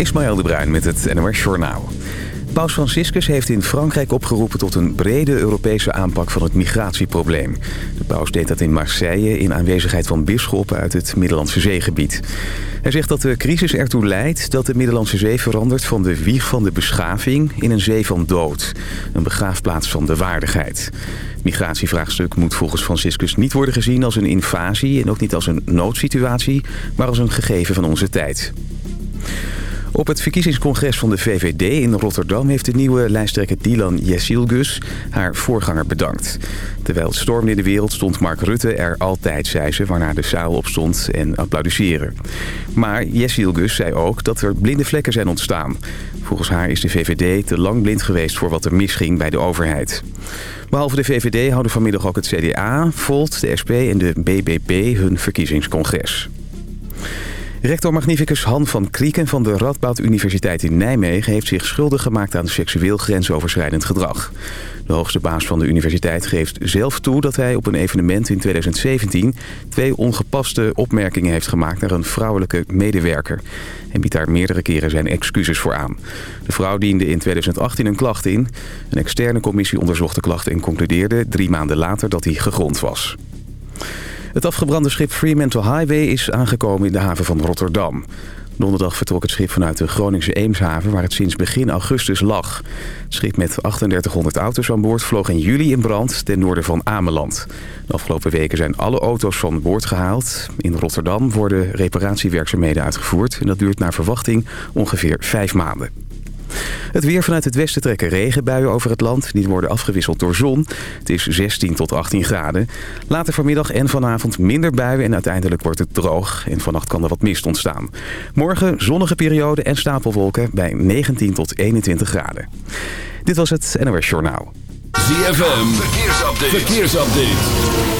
Ismaël de Bruin met het NOS Journaal. Paus Franciscus heeft in Frankrijk opgeroepen tot een brede Europese aanpak van het migratieprobleem. De paus deed dat in Marseille in aanwezigheid van bisschoppen uit het Middellandse Zeegebied. Hij zegt dat de crisis ertoe leidt dat de Middellandse Zee verandert van de wieg van de beschaving in een zee van dood. Een begraafplaats van de waardigheid. Migratievraagstuk moet volgens Franciscus niet worden gezien als een invasie en ook niet als een noodsituatie, maar als een gegeven van onze tijd. Op het verkiezingscongres van de VVD in Rotterdam... heeft de nieuwe lijsttrekker Dylan Jessilgus haar voorganger bedankt. Terwijl het stormde in de wereld stond Mark Rutte er altijd, zei ze... waarna de zaal opstond en applaudisseren. Maar Jessilgus zei ook dat er blinde vlekken zijn ontstaan. Volgens haar is de VVD te lang blind geweest voor wat er misging bij de overheid. Behalve de VVD houden vanmiddag ook het CDA, Volt, de SP en de BBB hun verkiezingscongres. Rector Magnificus Han van Krieken van de Radboud Universiteit in Nijmegen... heeft zich schuldig gemaakt aan seksueel grensoverschrijdend gedrag. De hoogste baas van de universiteit geeft zelf toe dat hij op een evenement in 2017... twee ongepaste opmerkingen heeft gemaakt naar een vrouwelijke medewerker. En biedt daar meerdere keren zijn excuses voor aan. De vrouw diende in 2018 een klacht in. Een externe commissie onderzocht de klacht en concludeerde drie maanden later dat hij gegrond was. Het afgebrande schip Fremantle Highway is aangekomen in de haven van Rotterdam. Donderdag vertrok het schip vanuit de Groningse Eemshaven... waar het sinds begin augustus lag. Het schip met 3800 auto's aan boord vloog in juli in brand... ten noorden van Ameland. De afgelopen weken zijn alle auto's van boord gehaald. In Rotterdam worden reparatiewerkzaamheden uitgevoerd... en dat duurt naar verwachting ongeveer vijf maanden. Het weer vanuit het westen trekken regenbuien over het land. Die worden afgewisseld door zon. Het is 16 tot 18 graden. Later vanmiddag en vanavond minder buien en uiteindelijk wordt het droog. En vannacht kan er wat mist ontstaan. Morgen zonnige periode en stapelwolken bij 19 tot 21 graden. Dit was het NOS Journaal. ZFM, verkeersupdate. verkeersupdate.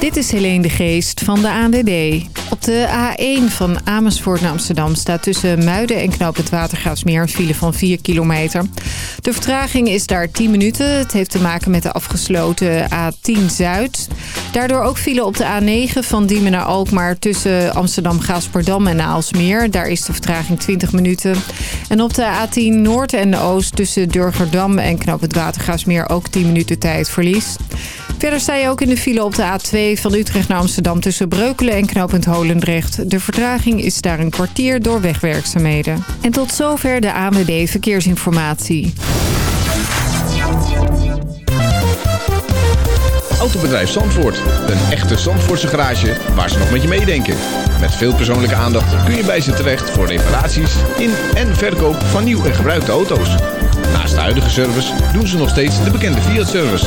Dit is Helene de Geest van de ANWB. Op de A1 van Amersfoort naar Amsterdam staat tussen Muiden en Knoop het Watergraafsmeer een file van 4 kilometer. De vertraging is daar 10 minuten. Het heeft te maken met de afgesloten A10 Zuid. Daardoor ook file op de A9 van Diemen naar Alkmaar tussen Amsterdam, Gaasperdam en Aalsmeer. Daar is de vertraging 20 minuten. En op de A10 Noord en Oost tussen Durgerdam en Knoop het Watergraafsmeer ook 10 minuten tijdverlies. Verder sta je ook in de file op de A2 van Utrecht naar Amsterdam... tussen Breukelen en knooppunt Holendrecht. De vertraging is daar een kwartier door wegwerkzaamheden. En tot zover de ANWB Verkeersinformatie. Autobedrijf Zandvoort. Een echte Zandvoortse garage waar ze nog met je meedenken. Met veel persoonlijke aandacht kun je bij ze terecht... voor reparaties in en verkoop van nieuw en gebruikte auto's. Naast de huidige service doen ze nog steeds de bekende Fiat-service...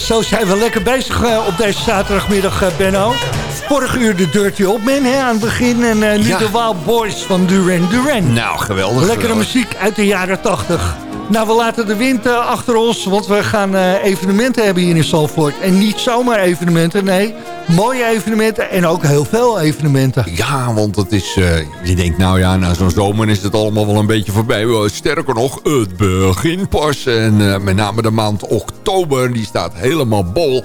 Zo zijn we lekker bezig uh, op deze zaterdagmiddag, uh, Benno. Vorig uur de Dirty Old Man hè, aan het begin. En nu ja. de Wild Boys van Duran Duran. Nou, geweldig. Lekkere geweldig. muziek uit de jaren 80. Nou, we laten de wind achter ons, want we gaan evenementen hebben hier in Zalvoort. En niet zomaar evenementen, nee. Mooie evenementen en ook heel veel evenementen. Ja, want het is... Uh, je denkt, nou ja, na zo'n zomer is het allemaal wel een beetje voorbij. Sterker nog, het begint pas. En met name de maand oktober, die staat helemaal bol.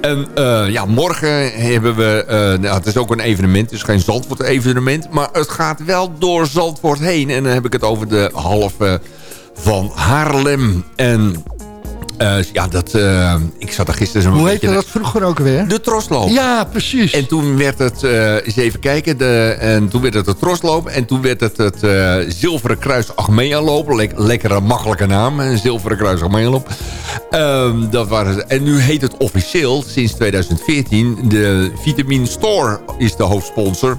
En ja, morgen hebben we... nou, het is ook een evenement, het is geen Zandvoort evenement. Maar het gaat wel door Zandvoort heen. En dan heb ik het over de halve van Haarlem. En uh, ja, dat, uh, ik zat er gisteren zo'n Hoe heette dat vroeger ook weer? De trosloop. Ja, precies. En toen werd het, uh, eens even kijken, de, en toen werd het de trosloop. En toen werd het het Zilveren Kruis Achmea loop. Le lekkere, makkelijke naam, Zilveren Kruis Achmea loop. Um, dat waren, en nu heet het officieel, sinds 2014, de Vitamin Store is de hoofdsponsor.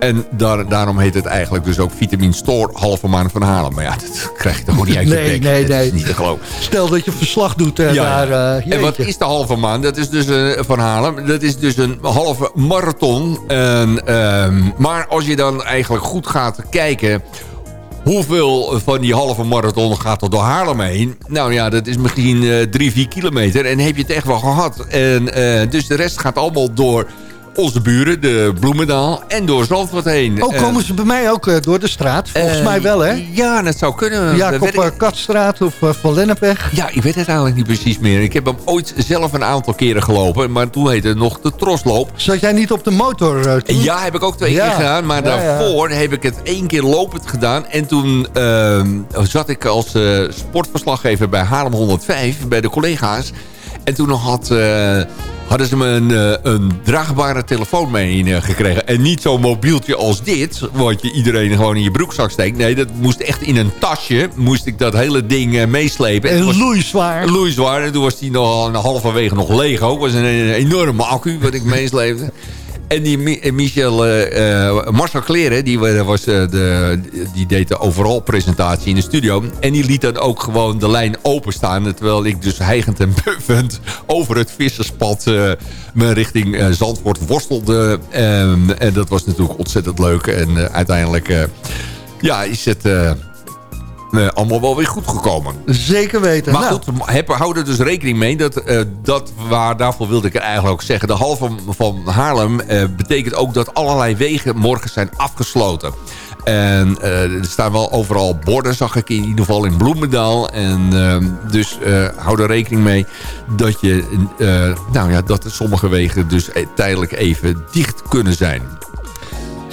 En daar, daarom heet het eigenlijk dus ook Vitamin Store halve maan van Halen. Maar ja, dat krijg je toch gewoon niet uit je nee, bek. Nee, dat nee. is niet te geloven. Stel dat je verslag doet uh, ja. daar. Uh, en wat is de halve maan? Dat is dus uh, van Halen. Dat is dus een halve marathon. En, um, maar als je dan eigenlijk goed gaat kijken... Hoeveel van die halve marathon gaat er door Haarlem heen? Nou ja, dat is misschien uh, drie, vier kilometer. En heb je het echt wel gehad. En, dus de rest gaat allemaal door onze buren, de Bloemendaal, en door Zandvoort heen. Oh, komen ze bij mij ook uh, door de straat? Volgens uh, mij wel, hè? Ja, dat zou kunnen. Jacob uh, Katstraat of Van Lennepweg? Ja, ik weet het eigenlijk niet precies meer. Ik heb hem ooit zelf een aantal keren gelopen, maar toen heette het nog de Trosloop. Zat jij niet op de motor toen? Ja, heb ik ook twee ja. keer gedaan, maar ja, daarvoor ja. heb ik het één keer lopend gedaan. En toen zat ik als sportverslaggever bij Haarlem 105, bij de collega's. En toen had hadden ze me een, uh, een draagbare telefoon mee uh, gekregen. En niet zo'n mobieltje als dit, wat je iedereen gewoon in je broekzak steekt. Nee, dat moest echt in een tasje, moest ik dat hele ding meeslepen. En loeizwaar. Loeizwaar. En toen was die nog een halverwege nog leeg ook. was een, een enorme accu wat ik meesleepte. En die Michel, uh, Marcel Kleren, die, was, de, die deed de overal presentatie in de studio. En die liet dan ook gewoon de lijn openstaan. Terwijl ik dus heigend en buffend over het visserspad richting Zandvoort worstelde. Um, en dat was natuurlijk ontzettend leuk. En uiteindelijk ja, is het allemaal wel weer goed gekomen. Zeker weten. Maar Nou, goed, heb, hou er dus rekening mee. Dat, eh, dat waar, daarvoor wilde ik er eigenlijk ook zeggen. De hal van, van Haarlem eh, betekent ook dat allerlei wegen morgen zijn afgesloten. En eh, er staan wel overal borden, zag ik in ieder geval in Bloemendaal. En ehm, dus eh, hou er rekening mee dat, je, nou ja, dat sommige wegen dus tijdelijk even dicht kunnen zijn.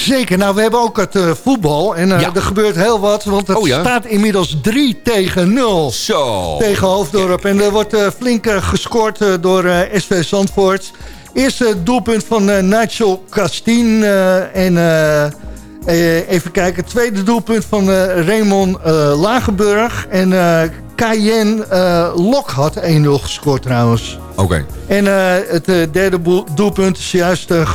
Zeker. Nou, we hebben ook het eh, voetbal. En eh, Ja. er gebeurt heel wat. Want het Oh ja? staat inmiddels 3 tegen 0 Zo. tegen Hoofddorp. En er wordt eh, flink gescoord door SV Zandvoort. Eerste doelpunt van Nigel Castien. en even kijken. Tweede doelpunt van Raymond Lagenburg. En Cayenne Lok had 1-0 gescoord trouwens. Oké. En het derde doelpunt is juist eh,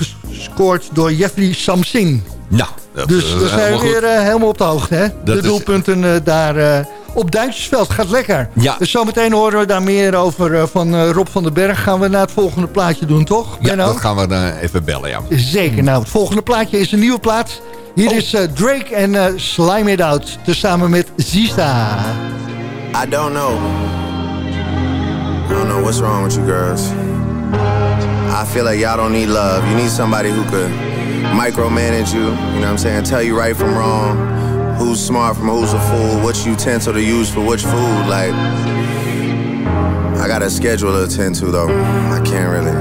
gescoord door Jeffrey Samsing. Nou, dat Dus we zijn helemaal weer eh, helemaal op de hoogte. Hè? De is- doelpunten eh, daar eh, op Duitsersveld gaat lekker. Ja. Dus zometeen horen we daar meer over van Rob van den Berg. Gaan we naar het volgende plaatje doen, toch? Ja, Benno? dat gaan we dan even bellen, ja. Zeker. Nou, het volgende plaatje is een nieuwe plaat. Hier Oh. is eh, Drake en eh, Slime It Out. Tezamen met Zista. I don't know. I don't know what's wrong with you girls. I feel like y'all don't need love. You need somebody who could micromanage you, you know what I'm saying? Tell you right from wrong, who's smart from who's a fool, which utensil to use for which food. Like, I got a schedule to attend to though. I can't really.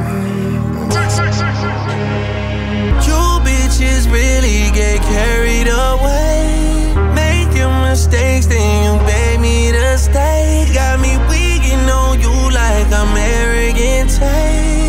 You bitches really get carried away. Making mistakes, then you beg me to stay. Got me weaking on you like arrogant. Tay.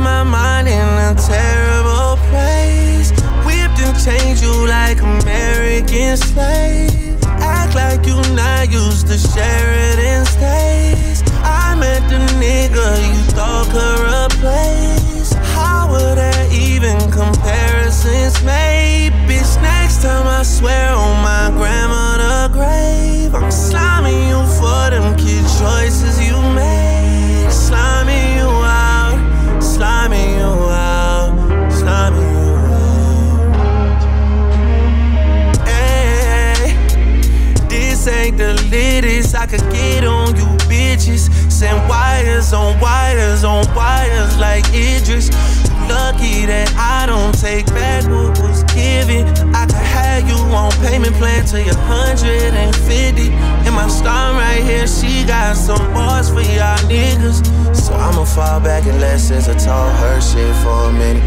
My mind in a terrible place. Whipped and changed you like American slaves. Act like you not used to Sheridan stays. I met the nigga you thought could replace. How would there even comparisons made? Bitch, next time I swear on my grandmother grave, I'm sliming you for them kid choices you made. Out, sliming you out, sliming you out. Hey, this ain't the latest I could get on you bitches. Send wires on wires on wires like Idris. Lucky that I don't take back what was given. I could have you on payment plan till you're 150. And my star right here, she got some bars for y'all niggas. So I'ma fall back and let SZA talk her shit for a minute.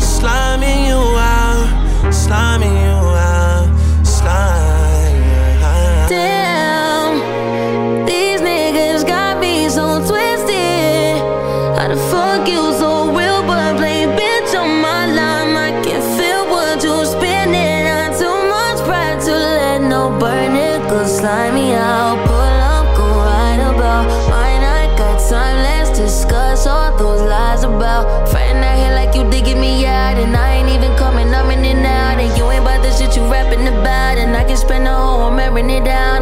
Sliming you out, sliming you out, bring it down.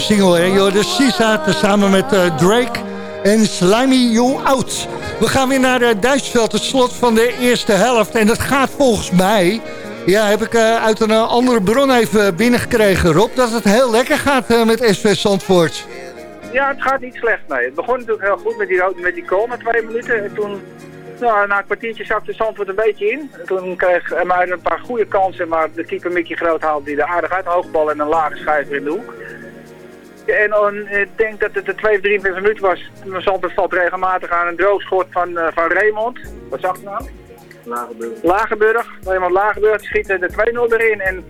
Single, hè? De Sisa samen met eh, Drake en Slimy You Out. We gaan weer naar uh, Duitsveld, het slot van de eerste helft. En dat gaat volgens mij, ja, heb ik eh, uit een andere bron even binnengekregen, Rob... dat het heel lekker gaat met SV Zandvoort. Ja, het gaat niet slecht, nee. Het begon natuurlijk heel goed met die, met die goal twee minuten. En toen, nou, na een kwartiertje zakte Zandvoort een beetje in. En toen kreeg Emuiden een paar goede kansen, maar de keeper Mickey Groot haalde die er aardig uit. Hoogbal en een lage schijver in de hoek. En eh, ik denk dat het de 2 of 23 minuut was. Zandvoort valt regelmatig aan een droogschot van, eh, van Raymond. Wat zag je nou? Lagenburg. Lagenburg. Raymond Lagenburg schiet er de 2-0 erin. En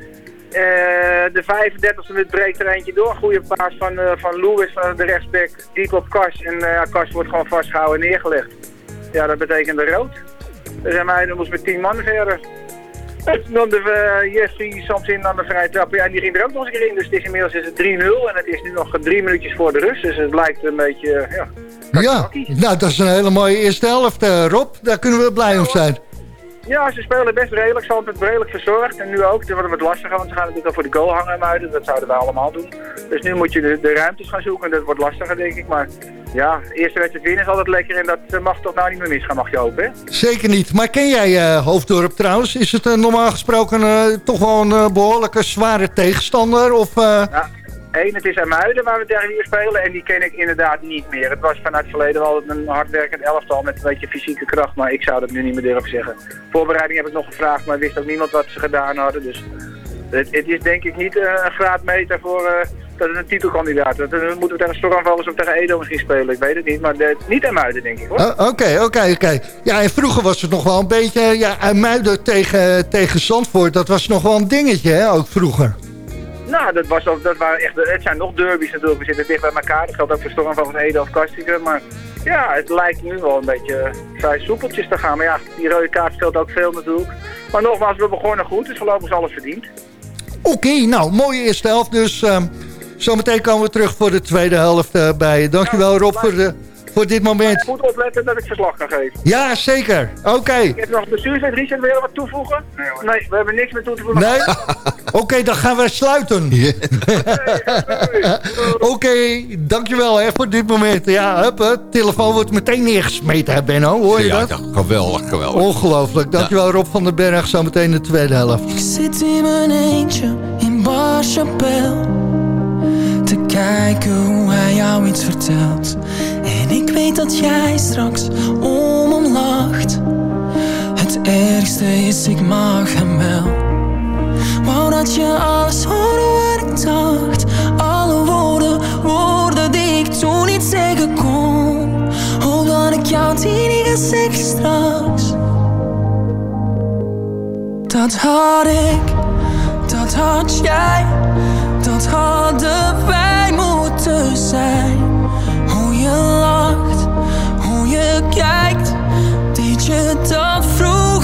de 35e minuut breekt er eentje door. Goede paas van, uh, van Lewis van de rechtsback. Diep op Kars. En uh, Kars wordt gewoon vastgehouden en neergelegd. Ja, dat betekende rood. Dus hij moest met 10 man verder. Dan de uh, Jeffrey soms in aan de vrije trap. Ja, en die ging er ook nog eens een keer in. Dus het is inmiddels is het 3-0. En het is nu nog drie minuutjes voor de rust. Dus het lijkt een beetje, ja... Ja, nou dat is een hele mooie eerste helft, Rob. Daar kunnen we blij om zijn. Ja, ze spelen best redelijk. Ze hebben het redelijk verzorgd. En nu ook. Het wordt wat lastiger, want ze gaan natuurlijk al voor de goal hangen muiden. Dat zouden we allemaal doen. Dus nu moet je de, de ruimtes gaan zoeken. En dat wordt lastiger, denk ik. Maar ja, eerste wedstrijd winnen is altijd lekker. En dat eh, mag toch nou niet meer misgaan, mag je hopen, hè? Zeker niet. Maar ken jij uh, Hoofddorp trouwens? Is het uh, normaal gesproken toch wel een behoorlijke zware tegenstander? Of, ja, Eén, het is Muiden waar we tegen hier spelen en die ken ik inderdaad niet meer. Het was vanuit het verleden wel een hardwerkend elftal met een beetje fysieke kracht, maar ik zou dat nu niet meer durven zeggen. Voorbereiding heb ik nog gevraagd, maar wist ook niemand wat ze gedaan hadden. Dus het, het is denk ik niet uh, een graadmeter voor uh, dat het een titelkandidaat is. Dan moeten we tegen Stormvallers of tegen Edo misschien spelen, ik weet het niet. Maar niet Muiden denk ik hoor. Oké, oké, oké. Ja, en vroeger was het nog wel een beetje, ja, Muiden tegen, tegen Zandvoort, dat was nog wel een dingetje hè, ook vroeger. Nou, dat, was, dat waren echt, het zijn nog derbies natuurlijk. We zitten dicht bij elkaar. Dat geldt ook voor Storm van Ede of Kastigen. Maar ja, het lijkt nu wel een beetje vrij soepeltjes te gaan. Maar ja, die rode kaart speelt ook veel natuurlijk. Maar nogmaals, we begonnen goed. Dus voorlopig is alles verdiend. Oké, nou, mooie eerste helft. Dus uh, zometeen komen we terug voor de tweede helft uh, bij. Dankjewel Rob voor de voor dit moment. Goed opletten dat ik verslag kan geven. Ja, zeker. Oké. Ik heb nog bestuurswet. Richard, wil je wat toevoegen? Nee, we hebben niks meer toe te voegen. Nee? Oké, dan gaan we sluiten. Oké, okay, dankjewel hè, voor dit moment. Ja, hup, het telefoon wordt meteen neergesmeten, hè, Benno. Hoor je ja, dat? Ja, geweldig, geweldig. Ongelooflijk. Dankjewel ja. Rob van den Berg. Zometeen de tweede helft. Ik zit in mijn eentje in Bar kijken hoe hij jou iets vertelt. En ik weet dat jij straks om hem lacht. Het ergste is, ik mag hem wel. Wou dat je alles hoorde wat ik dacht. Alle woorden, woorden die ik toen niet zeggen kon. Hoop dat ik jou die niet straks. Dat had ik, dat had jij Dat hadden wij moeten zijn? Je lacht, hoe je kijkt, deed je dat vroeger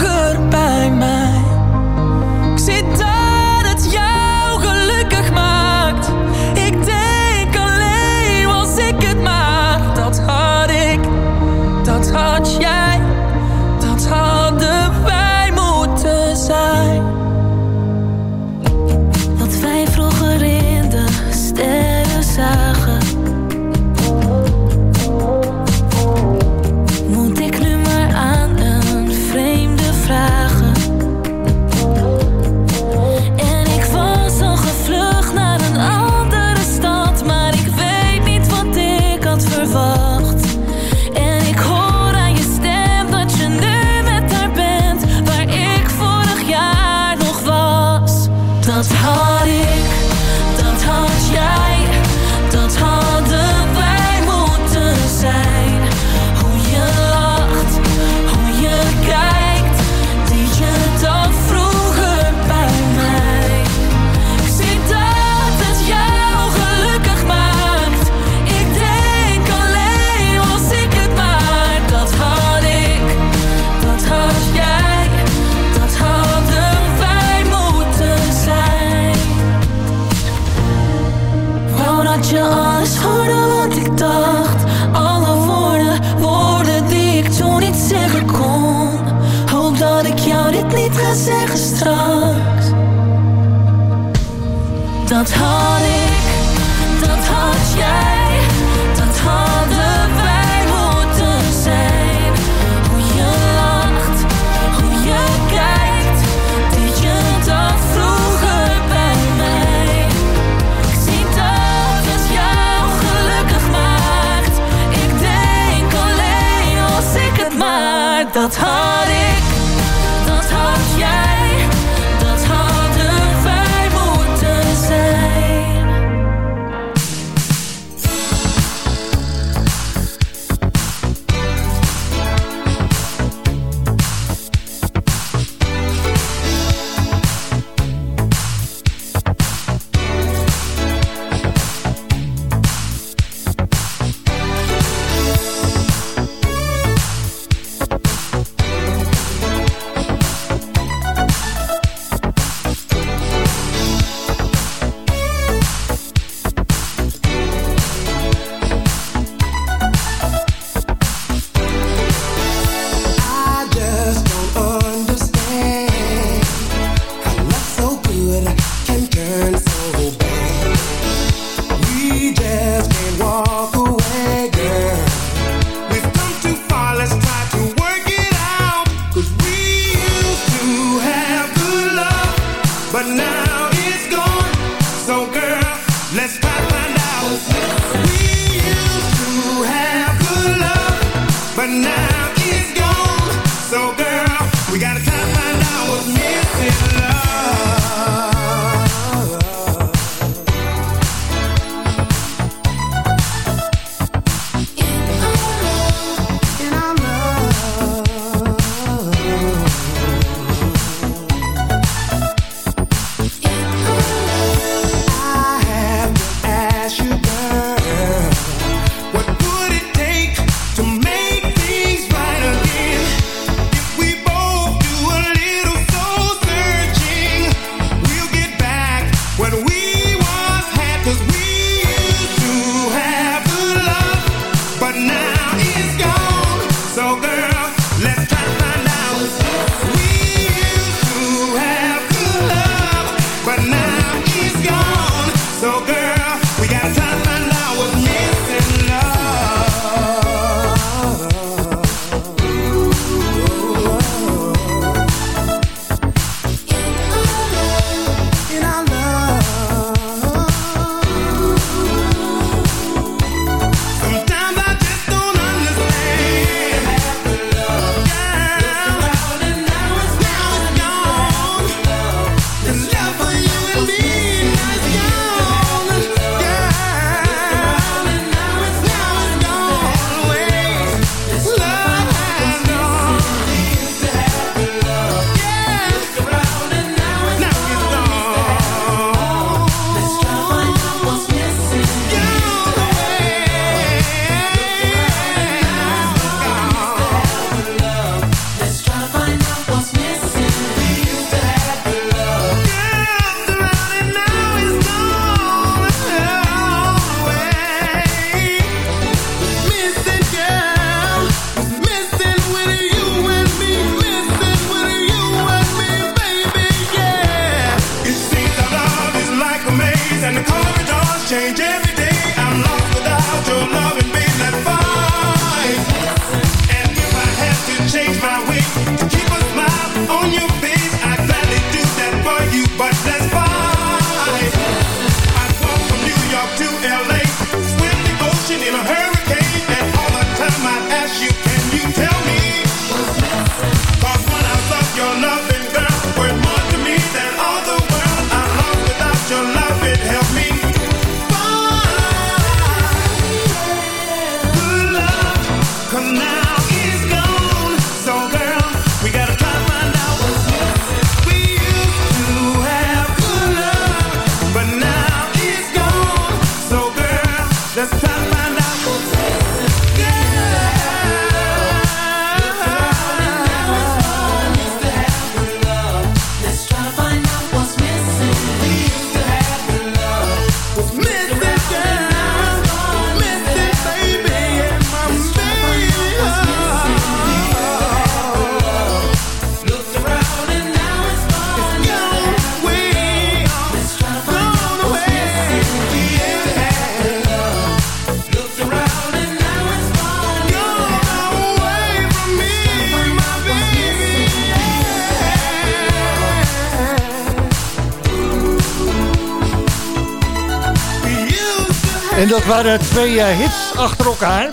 En dat waren twee eh, hits achter elkaar.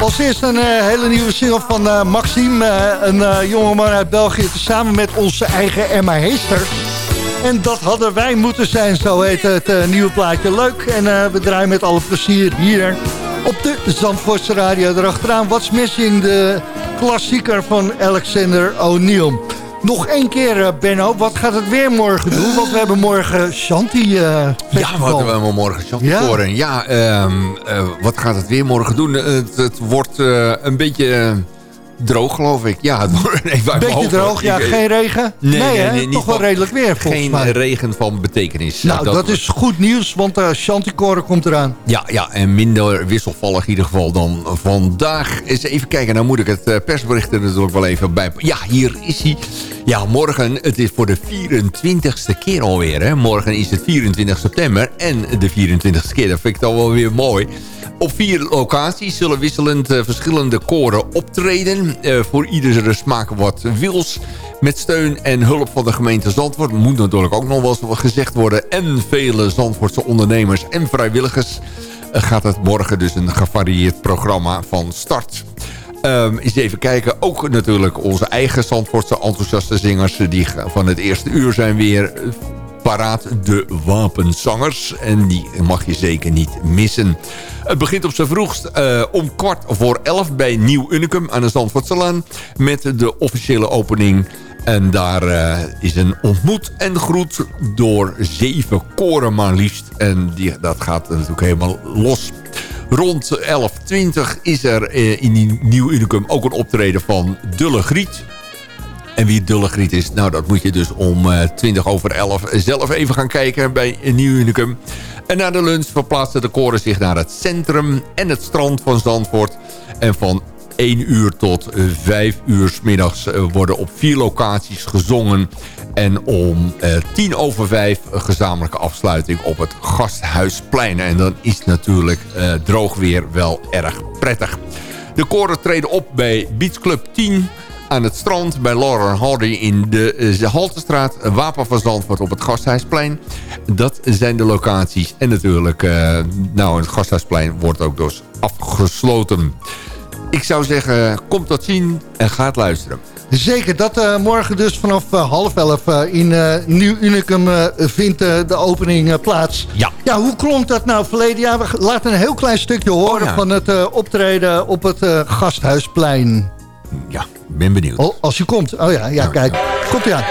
Als eerst een eh, hele nieuwe single van eh, Maxime, een jongeman uit België... samen met onze eigen Emma Heester. En dat hadden wij moeten zijn, zo heet het nieuwe plaatje. Leuk en we draaien met alle plezier hier op de Zandvoortse Radio. Erachteraan, What's Missing, de klassieker van Alexander O'Neill. Nog één keer, eh, Benno. Wat gaat het weer morgen doen? Want we hebben morgen Shanti eh, Ja, wat hebben we morgen Shanti ja. Ja, ehm, eh, wat gaat het weer morgen doen? Het, het wordt een beetje droog, geloof ik. Ja, Beetje droog, ja. Eh, geen regen? Nee, toch wel redelijk weer, Geen mij. regen van betekenis. Nou, dat, is goed nieuws, want eh, de Chanticoren komt eraan. Ja, ja, en minder wisselvallig in ieder geval dan vandaag. Eens even kijken, nou moet ik het eh, persbericht er natuurlijk wel even bij... Ja, hier is hij. Ja, morgen, het is voor de 24ste keer alweer. Hè. Morgen is het 24 september en de 24ste keer. Dat vind ik dan wel weer mooi op vier locaties zullen wisselend eh, verschillende koren optreden. Eh, voor iedere smaak wat wils. Met steun en hulp van de gemeente Zandvoort. Moet natuurlijk ook nog wel eens gezegd worden. En vele Zandvoortse ondernemers en vrijwilligers. eh, gaat het morgen dus een gevarieerd programma van start. Ehm eens even kijken. Ook natuurlijk onze eigen Zandvoortse enthousiaste zingers... die van het eerste uur zijn weer paraat. De wapenzangers. En die mag je zeker niet missen. Het begint op zijn vroegst eh, om kwart voor elf... bij Nieuw Unicum aan de Zandvoortselaan... met de officiële opening... En daar eh, is een ontmoet en groet door zeven koren maar liefst. En die, dat gaat natuurlijk helemaal los. Rond 11.20 is er eh, in Nieuw Unicum ook een optreden van Dulle Griet. En wie Dulle Griet is, nou dat moet je dus om eh 20 over 11 zelf even gaan kijken bij Nieuw Unicum. En na de lunch verplaatsen de koren zich naar het centrum en het strand van Zandvoort. En van 1 uur tot 5 uur 's middags eh, worden op vier locaties gezongen. En om eh, tien over vijf een gezamenlijke afsluiting op het Gasthuisplein. En dan is natuurlijk eh, droog weer wel erg prettig. De koren treden op bij Beach Club 10 aan het strand bij Lauren Hardy in de eh, Haltestraat. Wapen van Zandvoort op het Gasthuisplein. Dat zijn de locaties. En natuurlijk, eh, nou, het Gasthuisplein wordt ook dus afgesloten. Ik zou zeggen, kom tot zien en ga het luisteren. Zeker, dat eh, morgen dus vanaf half elf in Nieuw Unicum vindt de opening plaats. Ja. Ja, hoe klonk dat nou verleden jaar? We laten een heel klein stukje horen Oh, ja. van het optreden op het Gasthuisplein. Ja, ben benieuwd. Oh, als je komt. Oh ja, ja kijk. Komt ja.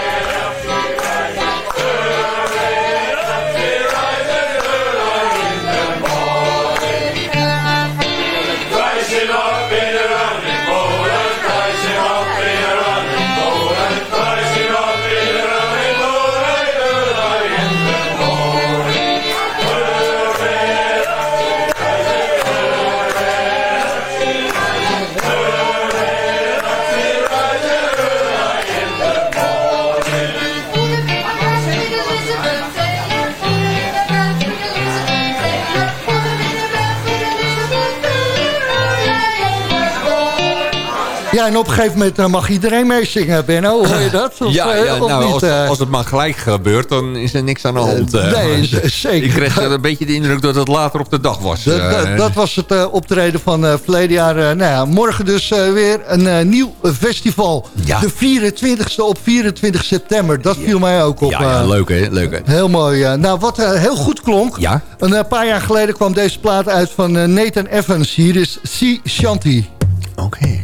Ja, en op een gegeven moment eh, mag iedereen meezingen, Benno. Hoor je dat? Of, ja, eh, ja of nou, niet, als, eh? als het maar gelijk gebeurt, dan is er niks aan de hand. nee, zeker. Ik kreeg een beetje de indruk dat het later op de dag was. Dat, dat, dat was het optreden van eh verleden jaar. Nou ja, morgen dus weer een nieuw festival. Ja. De 24e op 24 september. Dat viel mij ook op. ja, ja, leuk hè, leuk hè. Heel mooi. nou, wat heel goed klonk. Ja? Een paar jaar geleden kwam deze plaat uit van Nathan Evans. Hier is Sea Shanty. Oké.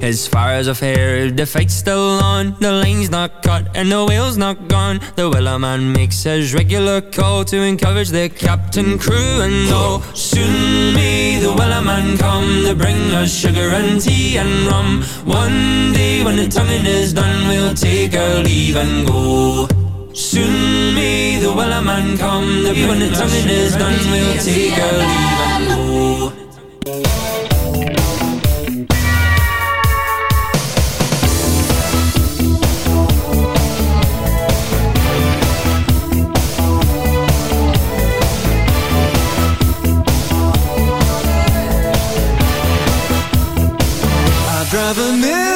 As far as I've heard, the fight's still on The lane's not cut and the whale's not gone. The Willow man makes his regular call To encourage the captain, crew and all. Soon may the Willow man come To bring us sugar and tea and rum. One day when the tonguing is done We'll take our leave and go. Soon may the Willow man come To bring when the tonguing is done We'll take our leave and go drive a million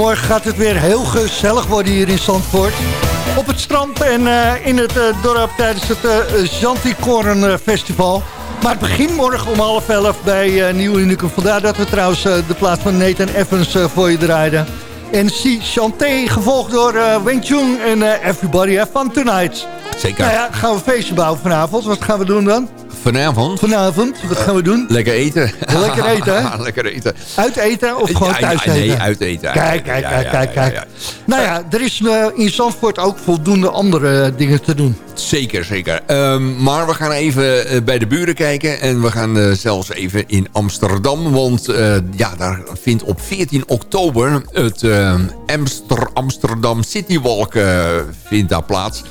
morgen gaat het weer heel gezellig worden hier in Zandvoort. Op het strand en eh, in het eh, dorp tijdens het uh, Festival. Maar het begint morgen om half elf bij Nieuw Unicum. Vandaar dat we trouwens de plaats van Nathan Evans voor je draaiden. en Si Chanté, gevolgd door uh, Wing Chun en Everybody Have Fun Tonight. Zeker. Nou ja, gaan we een feestje bouwen vanavond. Wat gaan we doen dan? Vanavond? Vanavond, wat gaan we doen? Lekker eten. Lekker eten, hè? Lekker eten. Uit eten of gewoon thuis eten? Nee, uit eten. Kijk, kijk, kijk, kijk, kijk. Nou ja, er is eh, in Zandvoort ook voldoende andere eh, dingen te doen. Zeker, zeker. Ehm, maar we gaan even eh, bij de buren kijken. En we gaan eh, zelfs even in Amsterdam. Want eh, ja, daar vindt op 14 oktober het eh, Amster Amsterdam City Walk eh, vindt daar plaats.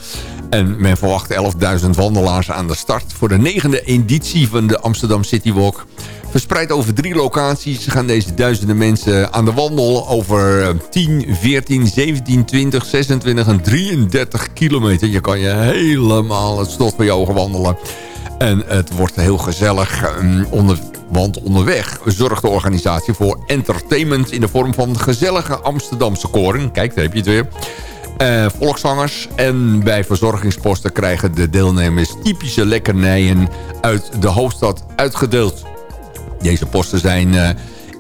En men verwacht 11.000 wandelaars aan de start... voor de negende editie van de Amsterdam City Walk. Verspreid over drie locaties gaan deze duizenden mensen aan de wandel... over eh, 10, 14, 17, 20, 26 en 33 kilometer. Je kan je helemaal het slot van je ogen wandelen. En het wordt heel gezellig. eh, onder, want onderweg zorgt de organisatie voor entertainment... in de vorm van gezellige Amsterdamse koren. Kijk, daar heb je het weer. Eh, volkszangers. En bij verzorgingsposten krijgen de deelnemers typische lekkernijen uit de hoofdstad uitgedeeld. Deze posten zijn eh,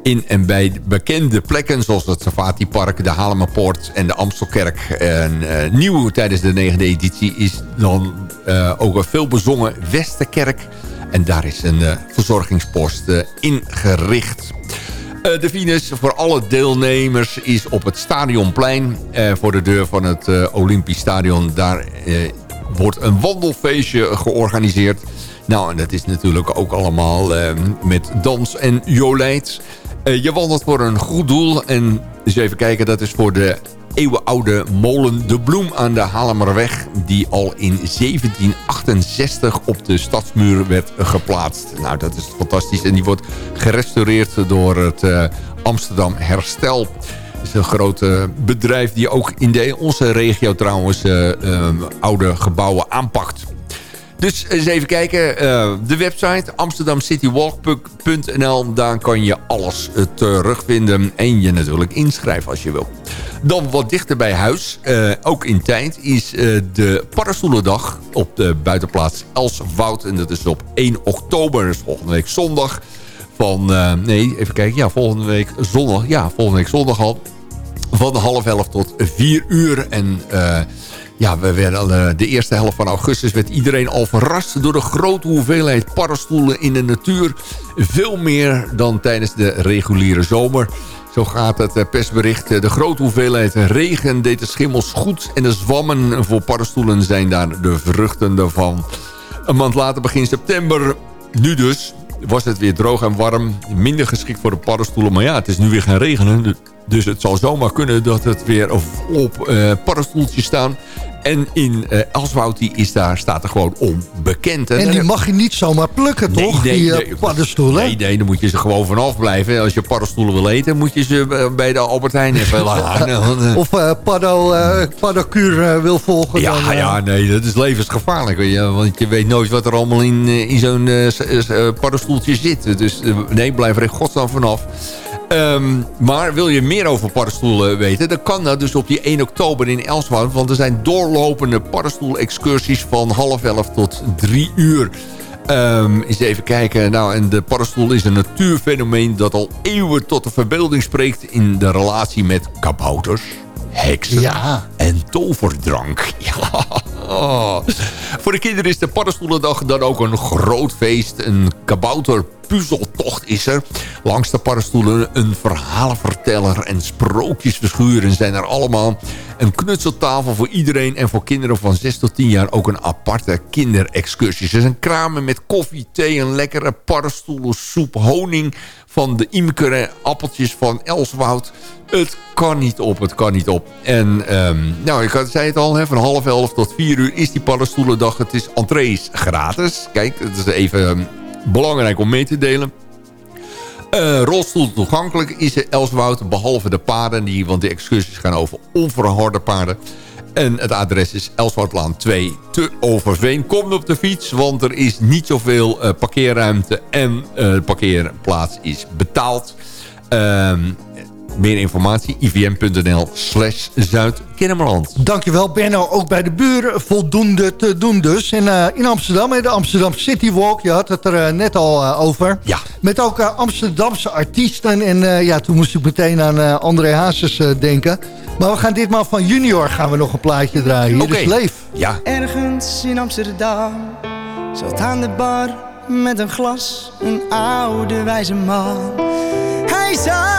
in en bij bekende plekken zoals het Safati-park, de Halemerpoort en de Amstelkerk. En eh, nieuw tijdens de negende editie is dan eh, ook een veel bezongen Westerkerk. En daar is een eh, verzorgingspost ingericht. De Venus voor alle deelnemers is op het Stadionplein. voor de deur van het Olympisch Stadion. Daar wordt een wandelfeestje georganiseerd. Nou, en dat is natuurlijk ook allemaal eh, met dans en jolijt. Eh, je wandelt voor een goed doel. En eens even kijken, dat is voor de eeuwenoude molen De Bloem aan de Halemerweg... die al in 1768 op de stadsmuur werd geplaatst. Nou, dat is fantastisch. En die wordt gerestaureerd door het eh, Amsterdam Herstel. Het is een groot bedrijf die ook in onze regio trouwens eh, eh, oude gebouwen aanpakt. Dus eens even kijken. eh, de website amsterdamcitywalk.nl. Daar kan je alles eh, terugvinden. En je natuurlijk inschrijven als je wil. Dan wat dichter bij huis. eh, ook in tijd is de Paddenstoelendag op de buitenplaats Elswoud. En dat is op 1 oktober. Dus volgende week zondag. Van, nee, even kijken. Ja, volgende week zondag. Ja, volgende week zondag al. Van half elf tot vier uur. En ja, we werden, eh, de eerste helft van augustus werd iedereen al verrast... door de grote hoeveelheid paddenstoelen in de natuur. Veel meer dan tijdens de reguliere zomer. Zo gaat het eh, persbericht. Eh, De grote hoeveelheid regen deed de schimmels goed... en de zwammen voor paddenstoelen zijn daar de vruchten daarvan. Een maand later, begin september, nu dus was het weer droog en warm. Minder geschikt voor de paddenstoelen. Maar ja, het is nu weer gaan regenen. Dus het zal zomaar kunnen dat het weer op eh paddenstoeltjes staan. En in eh Elswoud die is daar, staat er gewoon onbekend. En die mag je niet zomaar plukken, toch? die eh, paddenstoelen. Nee, nee, dan moet je ze gewoon vanaf blijven. Als je paddenstoelen wil eten, moet je ze eh, bij de Albert Heijn even laten. Of eh paddo, paddocuur eh, wil volgen. Ja, dan, ja, nee, dat is levensgevaarlijk. Weet je, want je weet nooit wat er allemaal in, in zo'n paddenstoeltje zit. Dus nee, blijf er in godsnaam vanaf. Ehm, maar wil je meer over paddenstoelen weten... dan kan dat dus op die 1 oktober in Elswoud. Want er zijn doorlopende paddenstoel-excursies van half elf tot drie uur. Ehm eens even kijken. Nou, en de paddenstoel is een natuurfenomeen... dat al eeuwen tot de verbeelding spreekt... in de relatie met kabouters, heksen Ja. en toverdrank. Ja. Oh. Voor de kinderen is de paddenstoelendag dan ook een groot feest. Een kabouterpuzzeltocht is er. Langs de paddenstoelen een verhalenverteller en sprookjesfiguren zijn er allemaal. Een knutseltafel voor iedereen en voor kinderen van 6 tot 10 jaar ook een aparte kinderexcursie. Er zijn kramen met koffie, thee, een lekkere paddenstoelensoep, honing van de imker en appeltjes van Elswoud. Het kan niet op, het kan niet op. En ehm, nou, ik zei het al, van half elf tot vier uur is die paddenstoelendag. Het is entree is gratis. Kijk, het is even ehm, belangrijk om mee te delen. Eh rolstoel toegankelijk is Elswoud, behalve de paarden. Die, want de excursies gaan over onverharde paarden. En het adres is Elswoudlaan 2 te Overveen. Kom op de fiets, want er is niet zoveel eh, parkeerruimte. En eh, de parkeerplaats is betaald. Ehm, Meer informatie ivm.nl slash Zuid-Kennemerland. Dankjewel Benno, ook bij de buren voldoende te doen dus. En eh, in Amsterdam, hè, de Amsterdam City Walk, je had het er eh, net al eh, over. Ja. Met ook Amsterdamse artiesten. En ja, toen moest ik meteen aan André Hazes denken. Maar we gaan ditmaal van Junior gaan we nog een plaatje draaien. Hier Oké. is Leef. Ja. Ergens in Amsterdam zat aan de bar met een glas een oude wijze man. Hij zei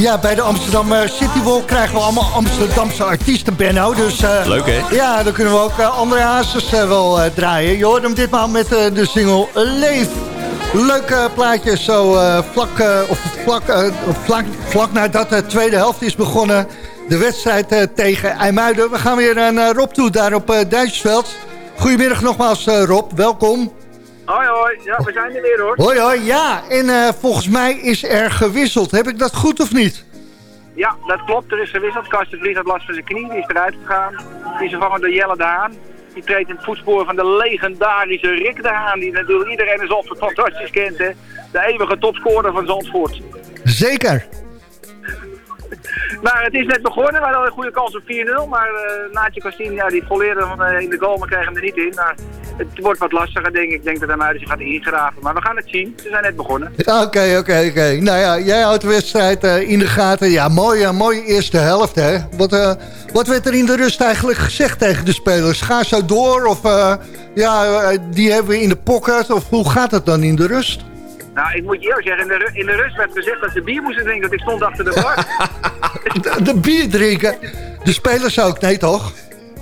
Ja, bij de Amsterdam eh, City Walk krijgen we allemaal Amsterdamse artiesten, Benno. Dus, eh, Leuk, hè? Ja, dan kunnen we ook uh, André Hazes uh, wel draaien. Je hoort hem ditmaal met de single Leef. Leuk plaatje, zo vlak, of vlak, vlak, vlak nadat de tweede helft is begonnen. De wedstrijd tegen IJmuiden. We gaan weer naar Rob toe, daar op Duitsersveld. Goedemiddag nogmaals, Rob. Welkom. Hoi, hoi. Ja, we zijn er weer, hoor. Hoi, hoi. Ja, en volgens mij is er gewisseld. Heb ik dat goed of niet? Ja, dat klopt. Er is gewisseld. Karsten Vlieg had last van zijn knie. Die is eruit gegaan. Die is vervangen door Jelle de Haan. Die treedt in het voetspoor van de legendarische Rick de Haan. Die natuurlijk iedereen in Zandvoort fantastisch kent. Hè? De eeuwige topscorer van Zandvoort. Zeker. Maar het is net begonnen. We hadden een goede kans op 4-0. Maar uh, Naatje ja, die volleerde uh, in de goal, maar kreeg hem er niet in. Maar het wordt wat lastiger, denk ik. Ik denk dat hij zich gaat ingraven. Maar we gaan het zien. Ze zijn net begonnen. Oké, oké, oké. Nou ja, jij houdt de wedstrijd uh, in de gaten. Ja, mooie, mooie eerste helft, hè. Wat, wat werd er in de rust eigenlijk gezegd tegen de spelers? Ga zo door? Of ja, die hebben we in de pocket? Of hoe gaat het dan in de rust? Nou, ik moet je eerlijk zeggen, in de, in de rust werd gezegd dat ze bier moesten drinken. Dat ik stond achter de bar. de, de bier drinken? De spelers ook? Nee, toch?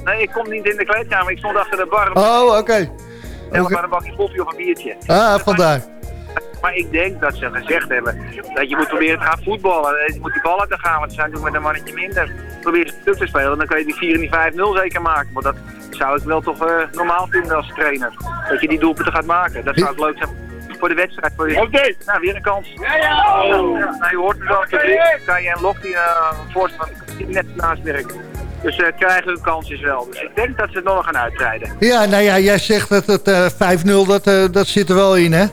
Nee, ik kom niet in de kleedkamer. Ik stond achter de bar. Oh, oké. Okay. En okay. maar een bakje koffie of een biertje. Ah, vandaar. Maar ik denk dat ze gezegd hebben dat je moet proberen te gaan voetballen. Je moet die ballen te gaan, want ze zijn natuurlijk met een mannetje minder. Probeer ze terug te spelen, dan kan je die 4 en die 5-0 zeker maken. Want dat zou ik wel toch eh, normaal vinden als trainer. Dat je die doelpunten gaat maken. Dat zou ik leuk zijn voor de wedstrijd. Voor je... Oké. Nou, weer een kans. Ja, ja. Nou, je hoort het wel. Okay. Kan je en Lok die uh, net naast werkt. Dus uh, krijgen hun kansjes wel. Dus ik denk dat ze het nog gaan uitrijden. Ja, nou ja, jij zegt dat het uh, 5-0, dat, uh, dat zit er wel in, hè?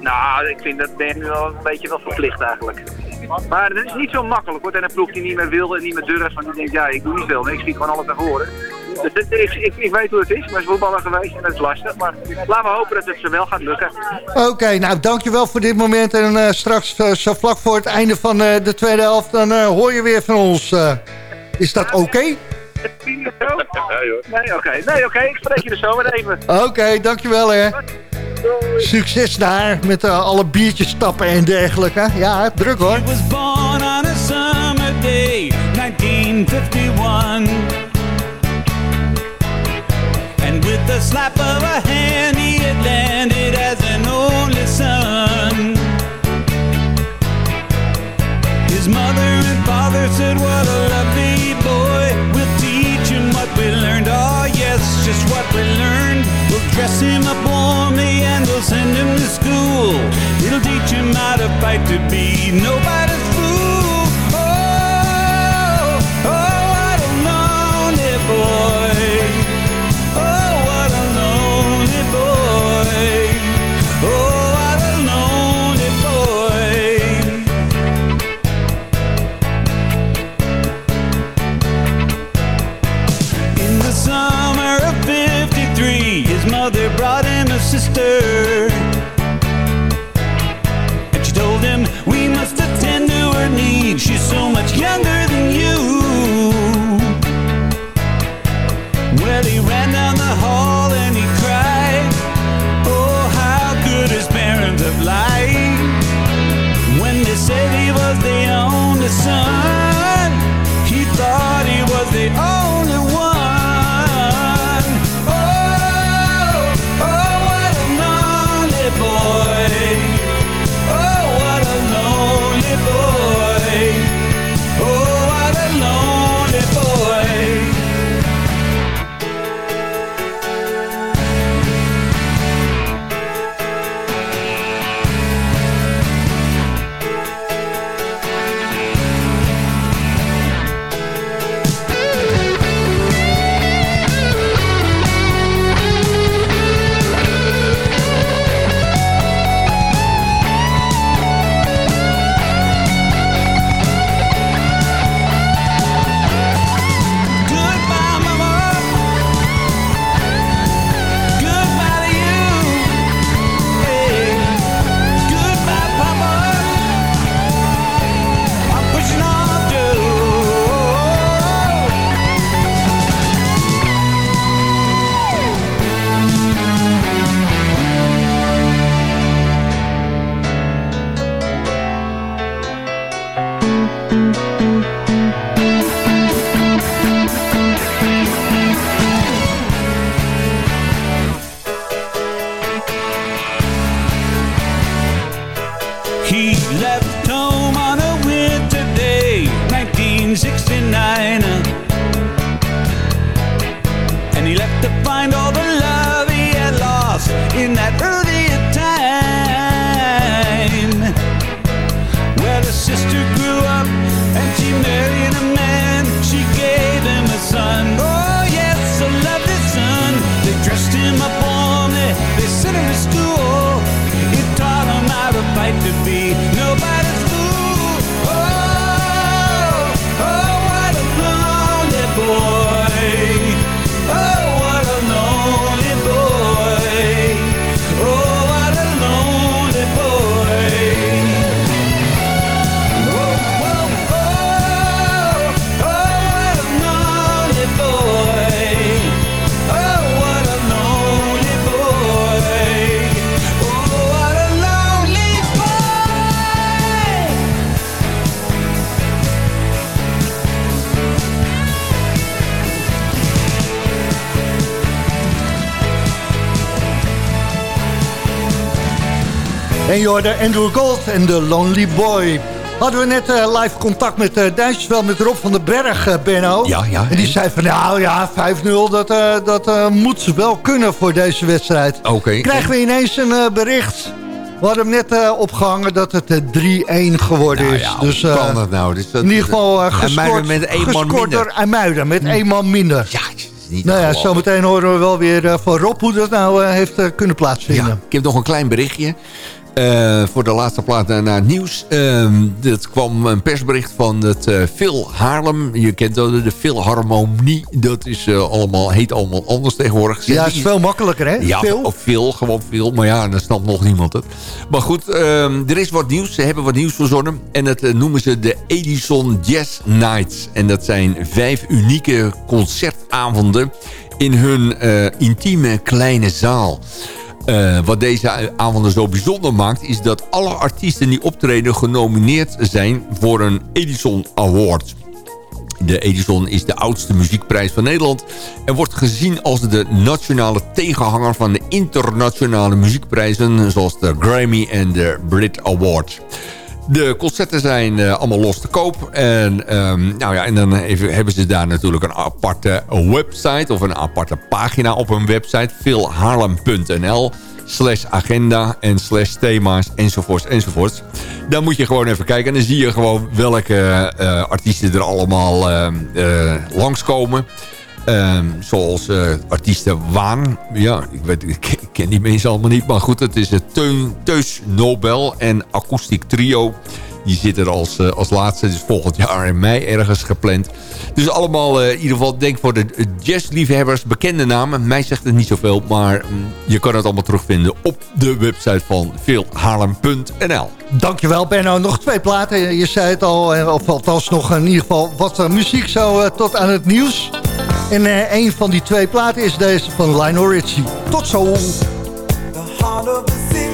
Nou, ik vind dat ben je nu wel een beetje wel verplicht eigenlijk. Maar het is niet zo makkelijk hoor. En een ploeg die niet meer wil en niet meer durft. Van die denkt, ja, ik doe niet veel. Nee, ik schiet gewoon alles naar voren. Dus het, ik, ik, ik, weet hoe het is. Maar is voetballer geweest en dat is lastig. Maar laten we hopen dat het ze wel gaat lukken. Oké, nou dankjewel voor dit moment. En uh, straks uh, zo vlak voor het einde van uh, de tweede helft, dan hoor je weer van ons. is dat oké? Nee, oké. Okay. Nee, oké. Okay. Ik spreek je er zo weer even. Oké, okay, dankjewel hè. Succes daar met uh, alle biertjes stappen en dergelijke. Ja, druk hoor. was born on a summer day, 1951. And with the slap of a hand he had landed as an only son. His mother and father said, what a lovely what we learned. We'll dress him up warmly and we'll send him to school. It'll teach him how to fight to be nobody's sister. Left En je Andrew Gold en The Lonely Boy. hadden we net eh, live contact met uh, met Rob van den Berg, Benno. Ja, ja. En die zei van, nou ja, 5-0, dat, dat moet ze wel kunnen voor deze wedstrijd. Oké. Krijgen we ineens een bericht... We hadden hem net opgehangen dat het 3-1 geworden nou, is. Ja, dus, hoe kan dat nou? Dus dat, in ieder geval gescoord, met één man minder. door IJmuiden met één man minder. Ja, niet nou ja, zometeen horen we wel weer van Rob hoe dat nou heeft kunnen plaatsvinden. Ja, ik heb nog een klein berichtje. Uh, voor de laatste plaat naar het nieuws. Uh, dit kwam een persbericht van het uh, Phil Haarlem. Je kent dat, de Phil Harmonie. Dat is, allemaal, heet allemaal anders tegenwoordig. Ja, het is veel makkelijker, hè? Ja, of Phil, gewoon Phil. Maar ja, dan snapt nog niemand het. Maar goed, ehm, er is wat nieuws. Ze hebben wat nieuws verzonnen. En dat noemen ze de Edison Jazz Nights. En dat zijn vijf unieke concertavonden in hun intieme kleine zaal. Uh, wat deze avonden zo bijzonder maakt... is dat alle artiesten die optreden genomineerd zijn voor een Edison Award. De Edison is de oudste muziekprijs van Nederland... en wordt gezien als de nationale tegenhanger van de internationale muziekprijzen... zoals de Grammy en de Brit Award. De concerten zijn uh, allemaal los te koop. En, um, nou ja, en dan even, hebben ze daar natuurlijk een aparte website... of een aparte pagina op hun website. philhaarlem.nl slash agenda en slash thema's enzovoorts enzovoorts. Dan moet je gewoon even kijken en dan zie je gewoon welke uh, artiesten er allemaal uh, uh, langskomen. Um, zoals artiesten Waan. Ja, ik, weet, ik, ken die mensen allemaal niet. Maar goed, het is het Teun, Teus Nobel en Akoestiek Trio. Die zitten er als, uh, als laatste. Dus volgend jaar in mei ergens gepland. Dus allemaal uh, in ieder geval, denk voor de jazzliefhebbers, bekende namen. Mij zegt het niet zoveel, maar um, je kan het allemaal terugvinden op de website van veelhaarlem.nl. Dankjewel Benno. Nog twee platen. Je zei het al, of althans nog in ieder geval wat muziek zo tot aan het nieuws. En uh, een van die twee platen is deze van Lionel Richie. Tot zo! The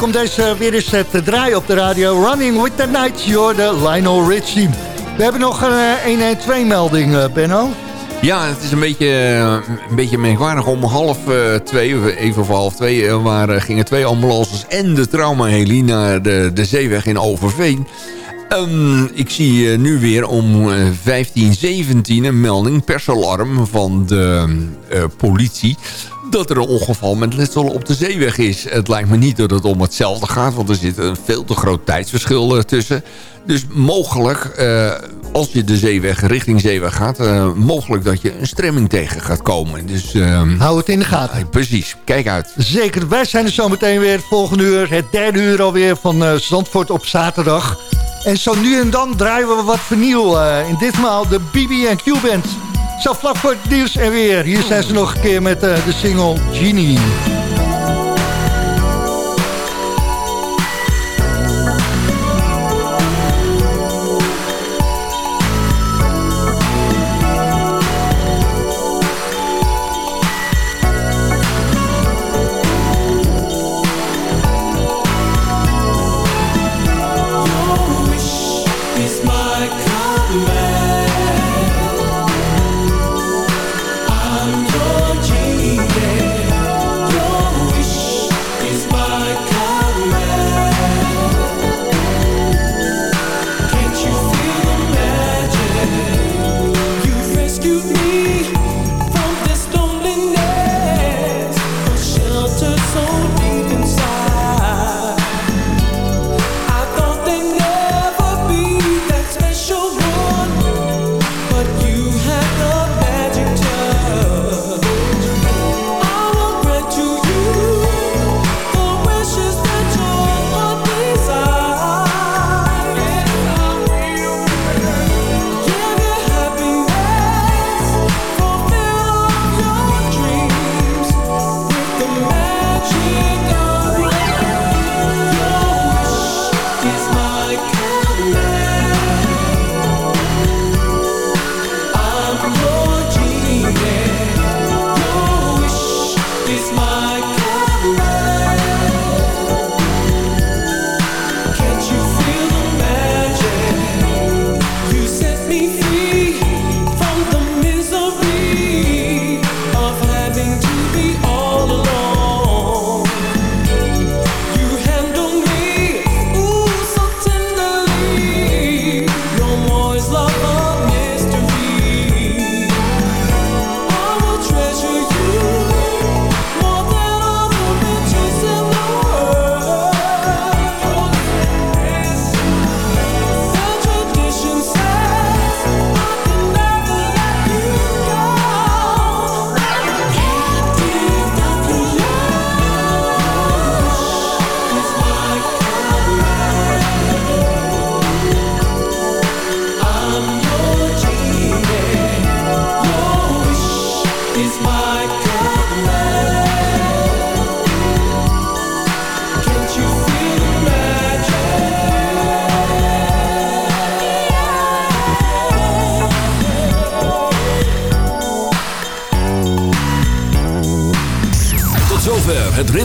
Leuk deze weer eens te draaien op de radio. Running with the Night, you're the Lionel Richie. We hebben nog een 112-melding, Benno. Ja, het is een beetje, een beetje merkwaardig. Om half twee, even voor half twee, waar gingen twee ambulances en de traumaheli naar de, de zeeweg in Overveen. Um, ik zie nu weer om 1517 een melding, persalarm van de politie dat er een ongeval met letsel op de zeeweg is. Het lijkt me niet dat het om hetzelfde gaat, want er zit een veel te groot tijdsverschil tussen. Dus mogelijk, uh, als je de zeeweg richting zeeweg gaat... Uh, mogelijk dat je een stremming tegen gaat komen. Dus, uh, Hou het in de gaten. Precies, kijk uit. Zeker, wij zijn er zometeen weer het volgende uur. Het derde uur alweer van Zandvoort op zaterdag. En zo nu en dan draaien we wat vernieuw. in ditmaal de BB&Q Band. Zo vlak voor het nieuws en weer. Hier zijn ze nog een keer met de single Genie.